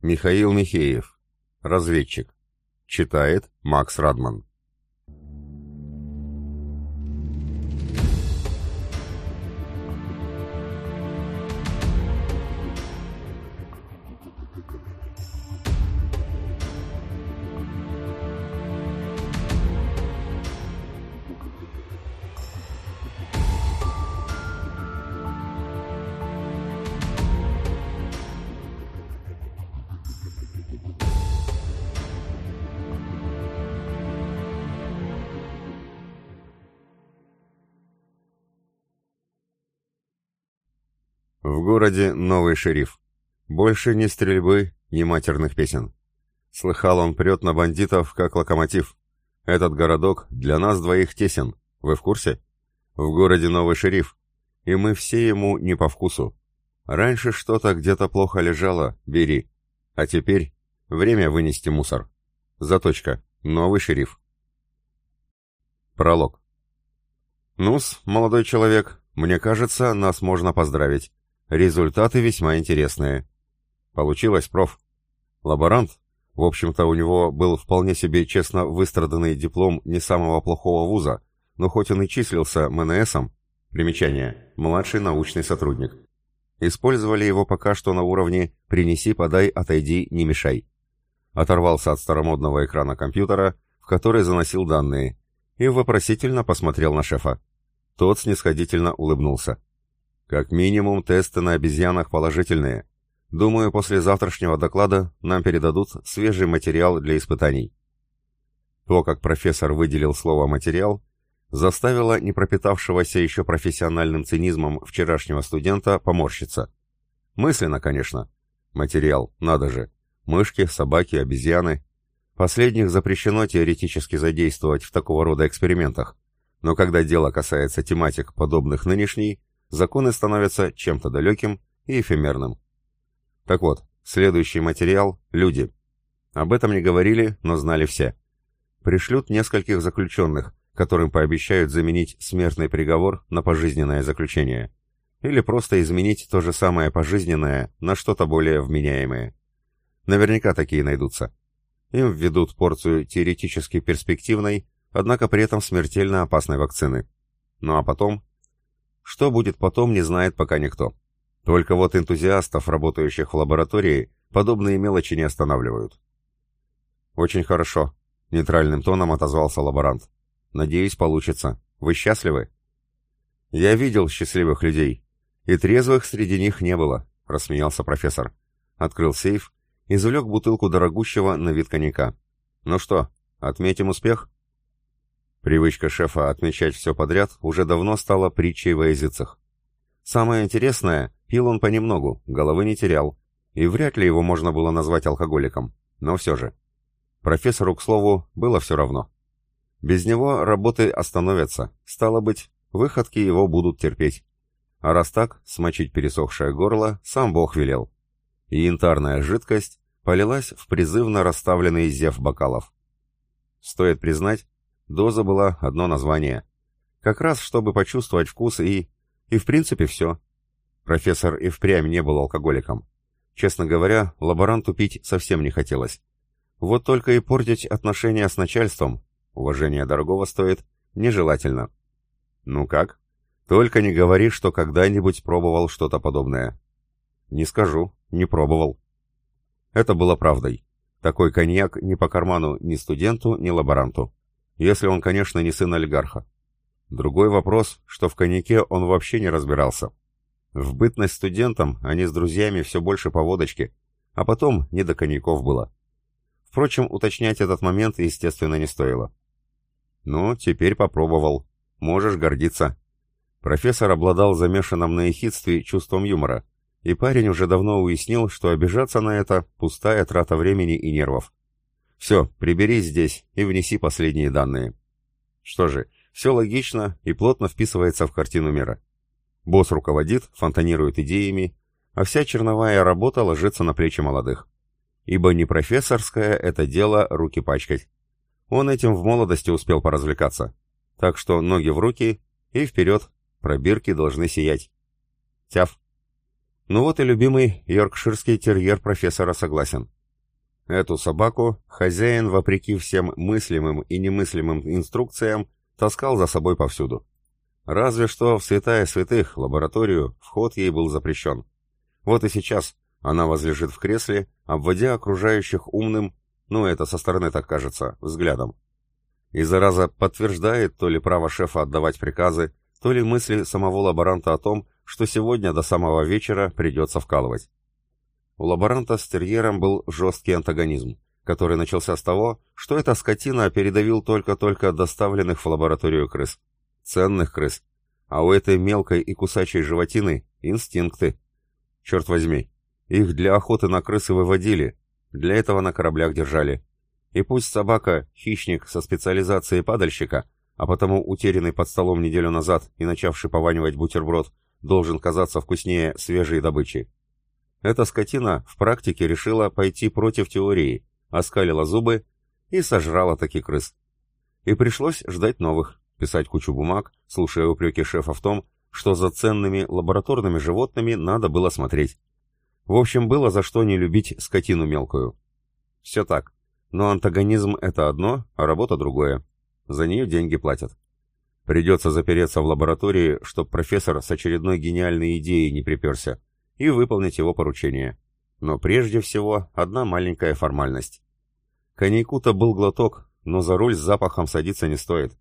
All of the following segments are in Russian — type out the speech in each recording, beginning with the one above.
Михаил Михеев. Разведчик. Читает Макс Радман. В городе новый шериф. Больше ни стрельбы, ни матерных песен. Слыхал он прет на бандитов, как локомотив. Этот городок для нас двоих тесен. Вы в курсе? В городе новый шериф. И мы все ему не по вкусу. Раньше что-то где-то плохо лежало, бери. А теперь время вынести мусор. Заточка. Новый шериф. Пролог. Нус, молодой человек, мне кажется, нас можно поздравить. Результаты весьма интересные. Получилось, проф. Лаборант, в общем-то, у него был вполне себе честно выстраданный диплом не самого плохого вуза, но хоть он и числился МНСом, примечание, младший научный сотрудник. Использовали его пока что на уровне «принеси, подай, отойди, не мешай». Оторвался от старомодного экрана компьютера, в который заносил данные, и вопросительно посмотрел на шефа. Тот снисходительно улыбнулся. Как минимум, тесты на обезьянах положительные. Думаю, после завтрашнего доклада нам передадут свежий материал для испытаний. То, как профессор выделил слово «материал», заставило не пропитавшегося еще профессиональным цинизмом вчерашнего студента поморщиться. Мысленно, конечно. Материал, надо же. Мышки, собаки, обезьяны. Последних запрещено теоретически задействовать в такого рода экспериментах. Но когда дело касается тематик, подобных нынешней, законы становятся чем-то далеким и эфемерным. Так вот, следующий материал – люди. Об этом не говорили, но знали все. Пришлют нескольких заключенных, которым пообещают заменить смертный приговор на пожизненное заключение. Или просто изменить то же самое пожизненное на что-то более вменяемое. Наверняка такие найдутся. Им введут порцию теоретически перспективной, однако при этом смертельно опасной вакцины. Ну а потом что будет потом, не знает пока никто. Только вот энтузиастов, работающих в лаборатории, подобные мелочи не останавливают. «Очень хорошо», — нейтральным тоном отозвался лаборант. «Надеюсь, получится. Вы счастливы?» «Я видел счастливых людей, и трезвых среди них не было», — рассмеялся профессор. Открыл сейф, извлек бутылку дорогущего на вид коньяка. «Ну что, отметим успех?» Привычка шефа отмечать все подряд уже давно стала притчей во языцах. Самое интересное, пил он понемногу, головы не терял, и вряд ли его можно было назвать алкоголиком, но все же. Профессору, к слову, было все равно. Без него работы остановятся, стало быть, выходки его будут терпеть. А раз так, смочить пересохшее горло сам Бог велел. И янтарная жидкость полилась в призывно расставленный зев бокалов. Стоит признать, Доза была одно название. Как раз, чтобы почувствовать вкус и... И в принципе все. Профессор и впрямь не был алкоголиком. Честно говоря, лаборанту пить совсем не хотелось. Вот только и портить отношения с начальством, уважение дорогого стоит, нежелательно. Ну как? Только не говори, что когда-нибудь пробовал что-то подобное. Не скажу, не пробовал. Это было правдой. Такой коньяк не по карману ни студенту, ни лаборанту. Если он, конечно, не сын олигарха. Другой вопрос, что в коньяке он вообще не разбирался. В бытность студентом они с друзьями все больше по водочке, а потом не до коньяков было. Впрочем, уточнять этот момент, естественно, не стоило. «Ну, теперь попробовал. Можешь гордиться». Профессор обладал замешанным на ехидстве чувством юмора, и парень уже давно уяснил, что обижаться на это – пустая трата времени и нервов. Все, приберись здесь и внеси последние данные. Что же, все логично и плотно вписывается в картину мира. Босс руководит, фонтанирует идеями, а вся черновая работа ложится на плечи молодых. Ибо не профессорское это дело руки пачкать. Он этим в молодости успел поразвлекаться. Так что ноги в руки и вперед, пробирки должны сиять. Тяв. Ну вот и любимый йоркширский терьер профессора согласен. Эту собаку хозяин, вопреки всем мыслимым и немыслимым инструкциям, таскал за собой повсюду. Разве что в святая святых, лабораторию, вход ей был запрещен. Вот и сейчас она возлежит в кресле, обводя окружающих умным, ну это со стороны так кажется, взглядом. И зараза подтверждает то ли право шефа отдавать приказы, то ли мысли самого лаборанта о том, что сегодня до самого вечера придется вкалывать. У лаборанта с терьером был жесткий антагонизм, который начался с того, что эта скотина передавил только-только доставленных в лабораторию крыс. Ценных крыс. А у этой мелкой и кусачей животины инстинкты. Черт возьми, их для охоты на крысы выводили, для этого на кораблях держали. И пусть собака — хищник со специализацией падальщика, а потому утерянный под столом неделю назад и начавший пованивать бутерброд должен казаться вкуснее свежей добычи. Эта скотина в практике решила пойти против теории, оскалила зубы и сожрала таки крыс. И пришлось ждать новых, писать кучу бумаг, слушая упреки шефа в том, что за ценными лабораторными животными надо было смотреть. В общем, было за что не любить скотину мелкую. Все так. Но антагонизм — это одно, а работа другое. За нее деньги платят. Придется запереться в лаборатории, чтоб профессор с очередной гениальной идеей не приперся и выполнить его поручение. Но прежде всего одна маленькая формальность. Коньяку-то был глоток, но за руль с запахом садиться не стоит.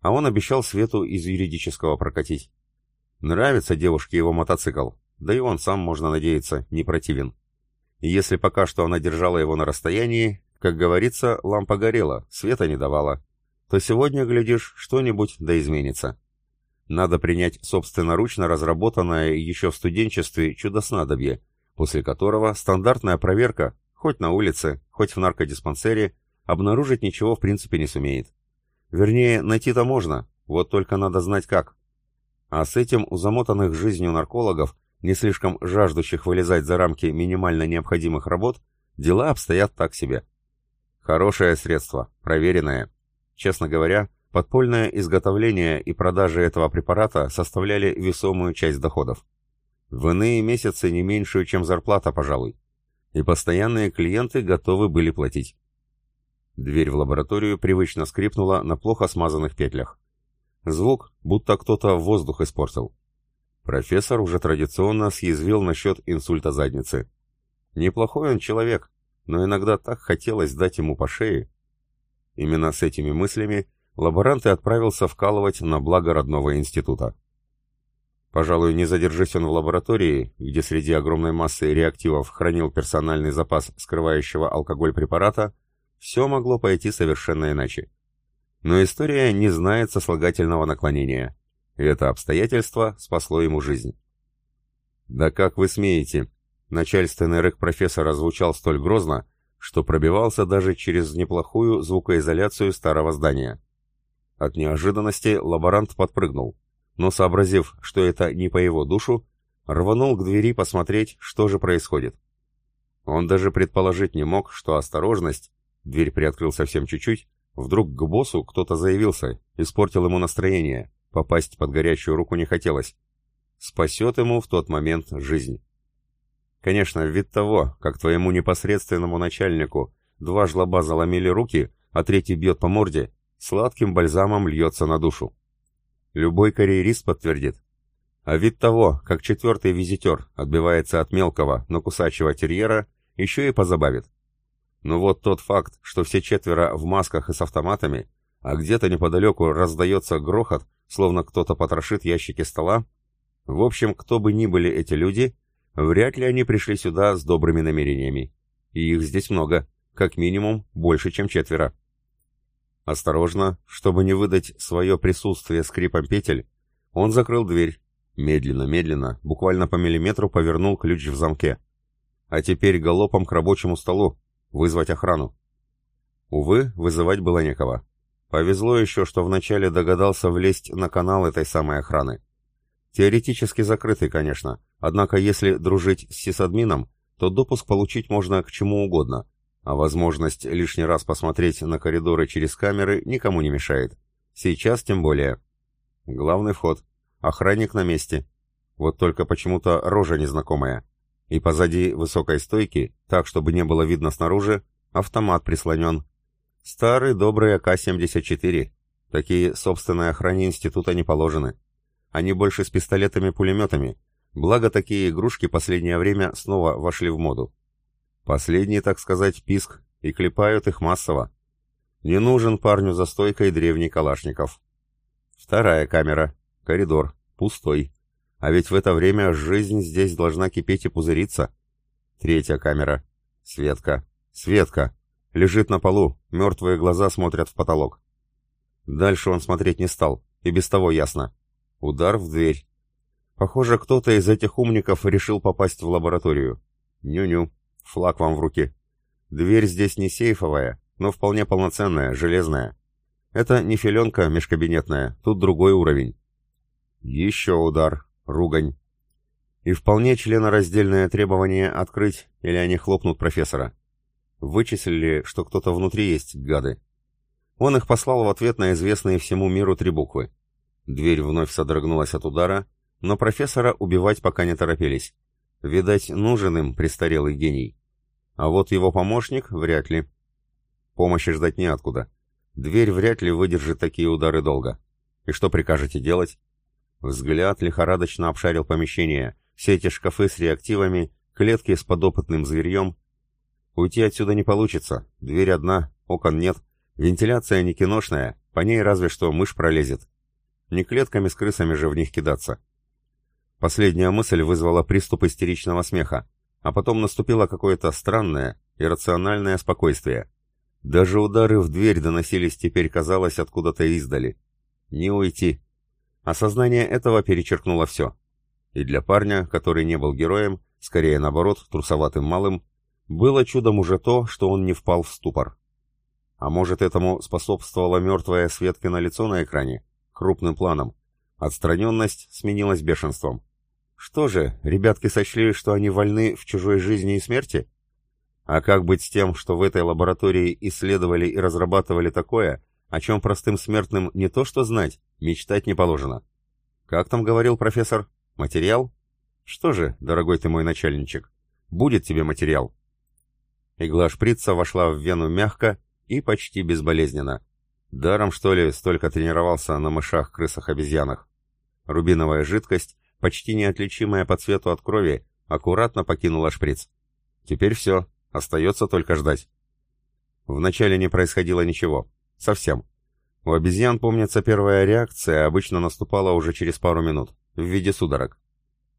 А он обещал Свету из юридического прокатить. Нравится девушке его мотоцикл, да и он сам, можно надеяться, не противен. И если пока что она держала его на расстоянии, как говорится, лампа горела, света не давала, то сегодня, глядишь, что-нибудь да изменится. Надо принять собственноручно разработанное еще в студенчестве чудо-снадобье, после которого стандартная проверка, хоть на улице, хоть в наркодиспансере, обнаружить ничего в принципе не сумеет. Вернее, найти-то можно, вот только надо знать как. А с этим у замотанных жизнью наркологов, не слишком жаждущих вылезать за рамки минимально необходимых работ, дела обстоят так себе. Хорошее средство, проверенное. Честно говоря, Подпольное изготовление и продажа этого препарата составляли весомую часть доходов. В иные месяцы не меньшую, чем зарплата, пожалуй. И постоянные клиенты готовы были платить. Дверь в лабораторию привычно скрипнула на плохо смазанных петлях. Звук, будто кто-то воздух испортил. Профессор уже традиционно съязвил насчет инсульта задницы. Неплохой он человек, но иногда так хотелось дать ему по шее. Именно с этими мыслями лаборант и отправился вкалывать на благо родного института. Пожалуй, не задержись он в лаборатории, где среди огромной массы реактивов хранил персональный запас скрывающего алкоголь препарата, все могло пойти совершенно иначе. Но история не знает сослагательного наклонения, и это обстоятельство спасло ему жизнь. «Да как вы смеете?» Начальственный рык профессора звучал столь грозно, что пробивался даже через неплохую звукоизоляцию старого здания. От неожиданности лаборант подпрыгнул, но, сообразив, что это не по его душу, рванул к двери посмотреть, что же происходит. Он даже предположить не мог, что осторожность, дверь приоткрыл совсем чуть-чуть, вдруг к боссу кто-то заявился, испортил ему настроение, попасть под горячую руку не хотелось. Спасет ему в тот момент жизнь. Конечно, вид того, как твоему непосредственному начальнику два жлоба заломили руки, а третий бьет по морде, сладким бальзамом льется на душу. Любой карьерист подтвердит. А вид того, как четвертый визитер отбивается от мелкого, но кусачего терьера, еще и позабавит. Но вот тот факт, что все четверо в масках и с автоматами, а где-то неподалеку раздается грохот, словно кто-то потрошит ящики стола, в общем, кто бы ни были эти люди, вряд ли они пришли сюда с добрыми намерениями. И их здесь много, как минимум больше, чем четверо. Осторожно, чтобы не выдать свое присутствие скрипом петель, он закрыл дверь, медленно-медленно, буквально по миллиметру повернул ключ в замке. А теперь галопом к рабочему столу, вызвать охрану. Увы, вызывать было некого. Повезло еще, что вначале догадался влезть на канал этой самой охраны. Теоретически закрытый, конечно, однако если дружить с сисадмином, то допуск получить можно к чему угодно, а возможность лишний раз посмотреть на коридоры через камеры никому не мешает. Сейчас тем более. Главный вход. Охранник на месте. Вот только почему-то рожа незнакомая. И позади высокой стойки, так, чтобы не было видно снаружи, автомат прислонен. Старый добрый АК-74. Такие собственной охране института не положены. Они больше с пистолетами-пулеметами. Благо, такие игрушки последнее время снова вошли в моду. Последний, так сказать, писк, и клепают их массово. Не нужен парню за стойкой древний Калашников. Вторая камера. Коридор. Пустой. А ведь в это время жизнь здесь должна кипеть и пузыриться. Третья камера. Светка. Светка. Лежит на полу, мертвые глаза смотрят в потолок. Дальше он смотреть не стал, и без того ясно. Удар в дверь. Похоже, кто-то из этих умников решил попасть в лабораторию. Ню-ню, флаг вам в руки. Дверь здесь не сейфовая, но вполне полноценная, железная. Это не филенка межкабинетная, тут другой уровень. Еще удар, ругань. И вполне членораздельное требование открыть, или они хлопнут профессора. Вычислили, что кто-то внутри есть, гады. Он их послал в ответ на известные всему миру три буквы. Дверь вновь содрогнулась от удара, но профессора убивать пока не торопились. Видать, нужен им престарелый гений. А вот его помощник вряд ли. Помощи ждать неоткуда. Дверь вряд ли выдержит такие удары долго. И что прикажете делать? Взгляд лихорадочно обшарил помещение. Все эти шкафы с реактивами, клетки с подопытным зверьем. Уйти отсюда не получится. Дверь одна, окон нет. Вентиляция не киношная, по ней разве что мышь пролезет. Не клетками с крысами же в них кидаться. Последняя мысль вызвала приступ истеричного смеха, а потом наступило какое-то странное, иррациональное спокойствие. Даже удары в дверь доносились теперь, казалось, откуда-то издали. Не уйти. Осознание этого перечеркнуло все. И для парня, который не был героем, скорее наоборот, трусоватым малым, было чудом уже то, что он не впал в ступор. А может, этому способствовало мертвое Светкино лицо на экране, крупным планом. Отстраненность сменилась бешенством. Что же, ребятки сочли, что они вольны в чужой жизни и смерти? А как быть с тем, что в этой лаборатории исследовали и разрабатывали такое, о чем простым смертным не то что знать, мечтать не положено. Как там говорил профессор? Материал? Что же, дорогой ты мой начальничек, будет тебе материал. Игла шприца вошла в вену мягко и почти безболезненно. Даром, что ли, столько тренировался на мышах, крысах, обезьянах. Рубиновая жидкость, почти неотличимая по цвету от крови, аккуратно покинула шприц. Теперь все, остается только ждать. Вначале не происходило ничего. Совсем. У обезьян, помнится, первая реакция обычно наступала уже через пару минут, в виде судорог.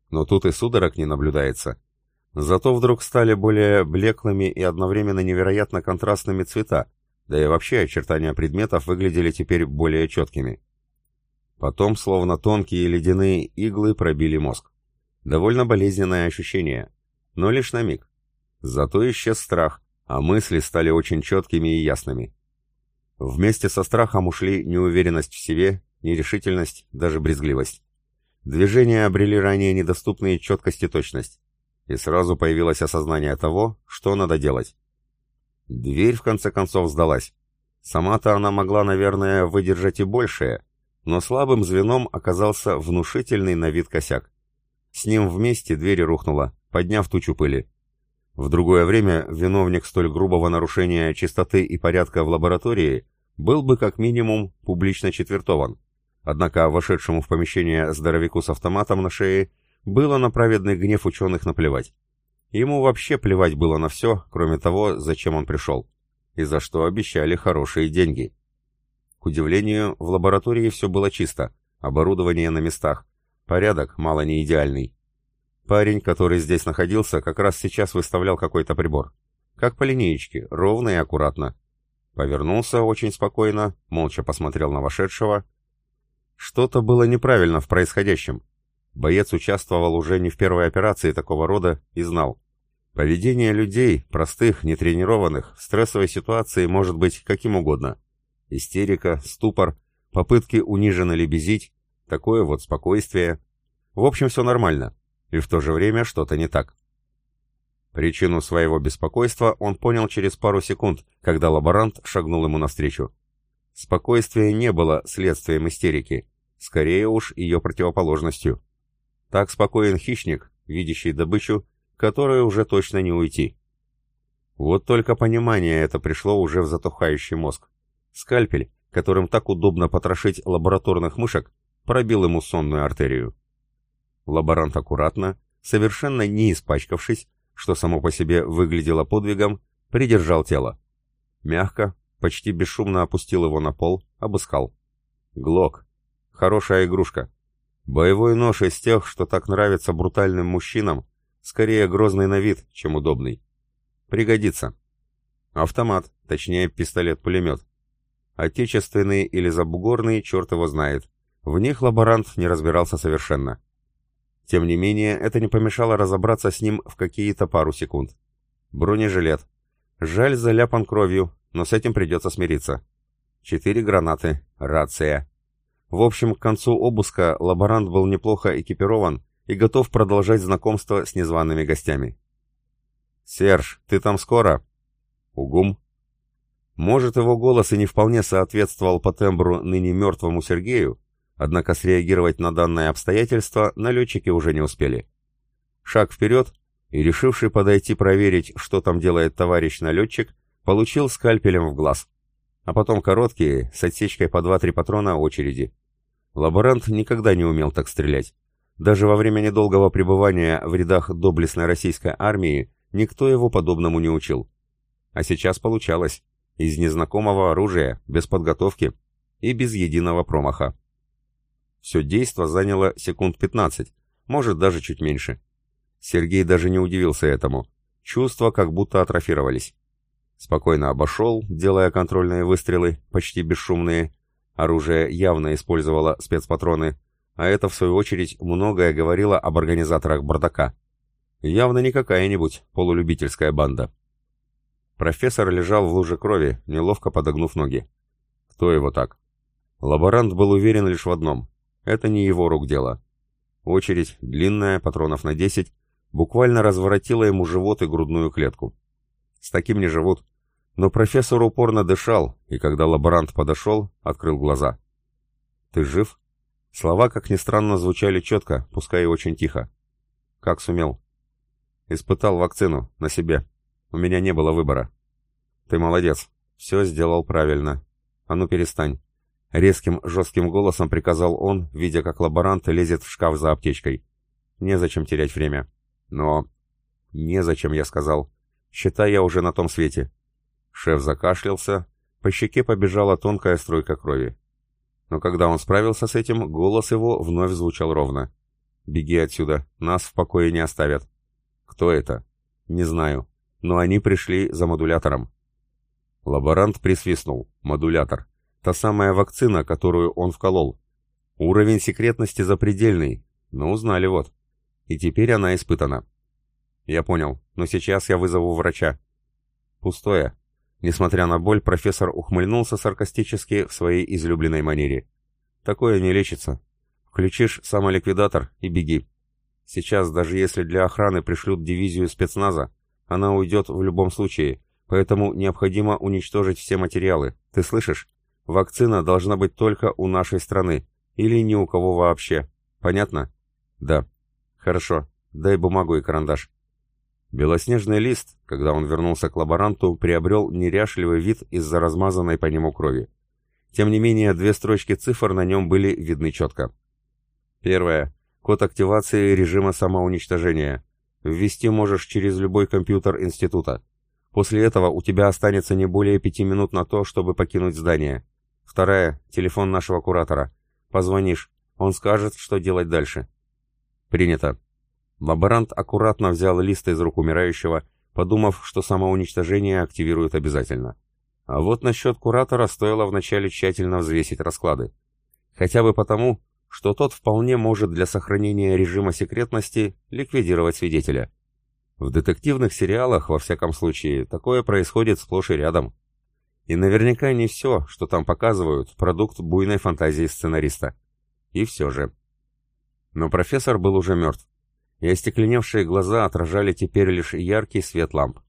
Но тут и судорог не наблюдается. Зато вдруг стали более блеклыми и одновременно невероятно контрастными цвета, да и вообще очертания предметов выглядели теперь более четкими. Потом, словно тонкие ледяные иглы, пробили мозг. Довольно болезненное ощущение, но лишь на миг. Зато исчез страх, а мысли стали очень четкими и ясными. Вместе со страхом ушли неуверенность в себе, нерешительность, даже брезгливость. Движения обрели ранее недоступные четкость и точность. И сразу появилось осознание того, что надо делать. Дверь в конце концов сдалась. Сама-то она могла, наверное, выдержать и большее, но слабым звеном оказался внушительный на вид косяк. С ним вместе дверь рухнула, подняв тучу пыли. В другое время виновник столь грубого нарушения чистоты и порядка в лаборатории был бы как минимум публично четвертован. Однако вошедшему в помещение здоровяку с автоматом на шее было на праведный гнев ученых наплевать. Ему вообще плевать было на все, кроме того, зачем он пришел, и за что обещали хорошие деньги. К удивлению, в лаборатории все было чисто, оборудование на местах, порядок мало не идеальный. Парень, который здесь находился, как раз сейчас выставлял какой-то прибор. Как по линеечке, ровно и аккуратно. Повернулся очень спокойно, молча посмотрел на вошедшего. Что-то было неправильно в происходящем. Боец участвовал уже не в первой операции такого рода и знал. Поведение людей, простых, нетренированных, в стрессовой ситуации может быть каким угодно. Истерика, ступор, попытки униженно лебезить, такое вот спокойствие. В общем, все нормально и в то же время что-то не так. Причину своего беспокойства он понял через пару секунд, когда лаборант шагнул ему навстречу. Спокойствие не было следствием истерики, скорее уж ее противоположностью. Так спокоен хищник, видящий добычу, которой уже точно не уйти. Вот только понимание это пришло уже в затухающий мозг. Скальпель, которым так удобно потрошить лабораторных мышек, пробил ему сонную артерию. Лаборант аккуратно, совершенно не испачкавшись, что само по себе выглядело подвигом, придержал тело. Мягко, почти бесшумно опустил его на пол, обыскал. Глок. Хорошая игрушка. Боевой нож из тех, что так нравится брутальным мужчинам, скорее грозный на вид, чем удобный. Пригодится. Автомат, точнее пистолет-пулемет. Отечественный или забугорный, черт его знает. В них лаборант не разбирался совершенно. Тем не менее, это не помешало разобраться с ним в какие-то пару секунд. Бронежилет. Жаль, заляпан кровью, но с этим придется смириться. Четыре гранаты, рация. В общем, к концу обыска лаборант был неплохо экипирован и готов продолжать знакомство с незваными гостями. «Серж, ты там скоро?» «Угум». Может, его голос и не вполне соответствовал по тембру ныне мертвому Сергею, однако среагировать на данное обстоятельство налетчики уже не успели. Шаг вперед, и решивший подойти проверить, что там делает товарищ налетчик, получил скальпелем в глаз. А потом короткие, с отсечкой по 2-3 патрона очереди. Лаборант никогда не умел так стрелять. Даже во время недолгого пребывания в рядах доблестной российской армии никто его подобному не учил. А сейчас получалось. Из незнакомого оружия, без подготовки и без единого промаха. Все действо заняло секунд 15, может даже чуть меньше. Сергей даже не удивился этому. Чувства как будто атрофировались. Спокойно обошел, делая контрольные выстрелы, почти бесшумные. Оружие явно использовало спецпатроны, а это, в свою очередь, многое говорило об организаторах бардака. Явно не какая-нибудь полулюбительская банда. Профессор лежал в луже крови, неловко подогнув ноги. Кто его так? Лаборант был уверен лишь в одном. Это не его рук дело. Очередь, длинная, патронов на 10, буквально разворотила ему живот и грудную клетку. С таким не живут. Но профессор упорно дышал, и когда лаборант подошел, открыл глаза. «Ты жив?» Слова, как ни странно, звучали четко, пускай и очень тихо. «Как сумел?» «Испытал вакцину, на себе. У меня не было выбора». «Ты молодец. Все сделал правильно. А ну перестань». Резким, жестким голосом приказал он, видя, как лаборант лезет в шкаф за аптечкой. «Незачем терять время». «Но...» «Незачем», я сказал. «Считай, я уже на том свете. Шеф закашлялся, по щеке побежала тонкая струйка крови. Но когда он справился с этим, голос его вновь звучал ровно. «Беги отсюда, нас в покое не оставят». «Кто это?» «Не знаю, но они пришли за модулятором». Лаборант присвистнул. «Модулятор. Та самая вакцина, которую он вколол. Уровень секретности запредельный, но узнали вот. И теперь она испытана». «Я понял, но сейчас я вызову врача». «Пустое. Несмотря на боль, профессор ухмыльнулся саркастически в своей излюбленной манере. «Такое не лечится. Включишь самоликвидатор и беги. Сейчас, даже если для охраны пришлют дивизию спецназа, она уйдет в любом случае, поэтому необходимо уничтожить все материалы. Ты слышишь? Вакцина должна быть только у нашей страны, или ни у кого вообще. Понятно? Да. Хорошо. Дай бумагу и карандаш. Белоснежный лист, когда он вернулся к лаборанту, приобрел неряшливый вид из-за размазанной по нему крови. Тем не менее, две строчки цифр на нем были видны четко. Первое. Код активации режима самоуничтожения. Ввести можешь через любой компьютер института. После этого у тебя останется не более пяти минут на то, чтобы покинуть здание. Вторая. Телефон нашего куратора. Позвонишь. Он скажет, что делать дальше. Принято. Лаборант аккуратно взял лист из рук умирающего, подумав, что самоуничтожение активирует обязательно. А вот насчет куратора стоило вначале тщательно взвесить расклады. Хотя бы потому, что тот вполне может для сохранения режима секретности ликвидировать свидетеля. В детективных сериалах, во всяком случае, такое происходит сплошь и рядом. И наверняка не все, что там показывают, продукт буйной фантазии сценариста. И все же. Но профессор был уже мертв и остекленевшие глаза отражали теперь лишь яркий свет ламп.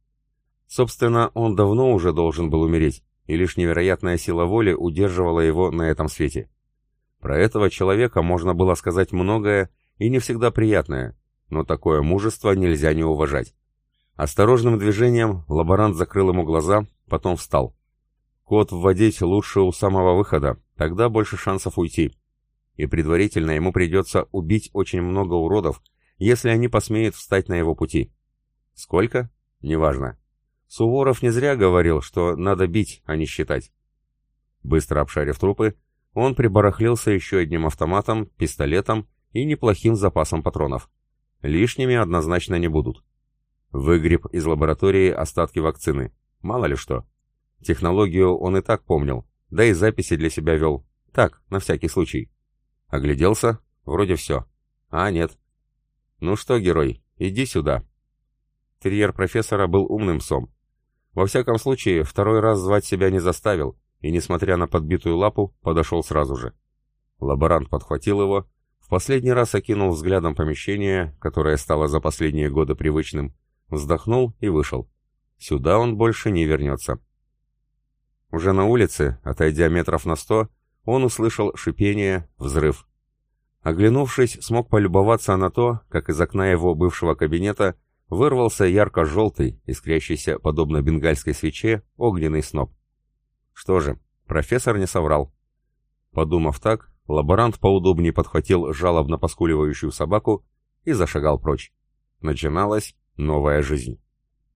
Собственно, он давно уже должен был умереть, и лишь невероятная сила воли удерживала его на этом свете. Про этого человека можно было сказать многое, и не всегда приятное, но такое мужество нельзя не уважать. Осторожным движением лаборант закрыл ему глаза, потом встал. Код вводить лучше у самого выхода, тогда больше шансов уйти. И предварительно ему придется убить очень много уродов, если они посмеют встать на его пути. Сколько? Неважно. Суворов не зря говорил, что надо бить, а не считать. Быстро обшарив трупы, он прибарахлился еще одним автоматом, пистолетом и неплохим запасом патронов. Лишними однозначно не будут. Выгреб из лаборатории остатки вакцины. Мало ли что. Технологию он и так помнил, да и записи для себя вел. Так, на всякий случай. Огляделся, вроде все. А, нет. Ну что, герой, иди сюда. Терьер профессора был умным псом. Во всяком случае, второй раз звать себя не заставил, и, несмотря на подбитую лапу, подошел сразу же. Лаборант подхватил его, последний раз окинул взглядом помещение, которое стало за последние годы привычным, вздохнул и вышел. Сюда он больше не вернется. Уже на улице, отойдя метров на сто, он услышал шипение, взрыв. Оглянувшись, смог полюбоваться на то, как из окна его бывшего кабинета вырвался ярко-желтый, искрящийся, подобно бенгальской свече, огненный сноп. Что же, профессор не соврал. Подумав так, лаборант поудобнее подхватил жалобно поскуливающую собаку и зашагал прочь. Начиналась новая жизнь.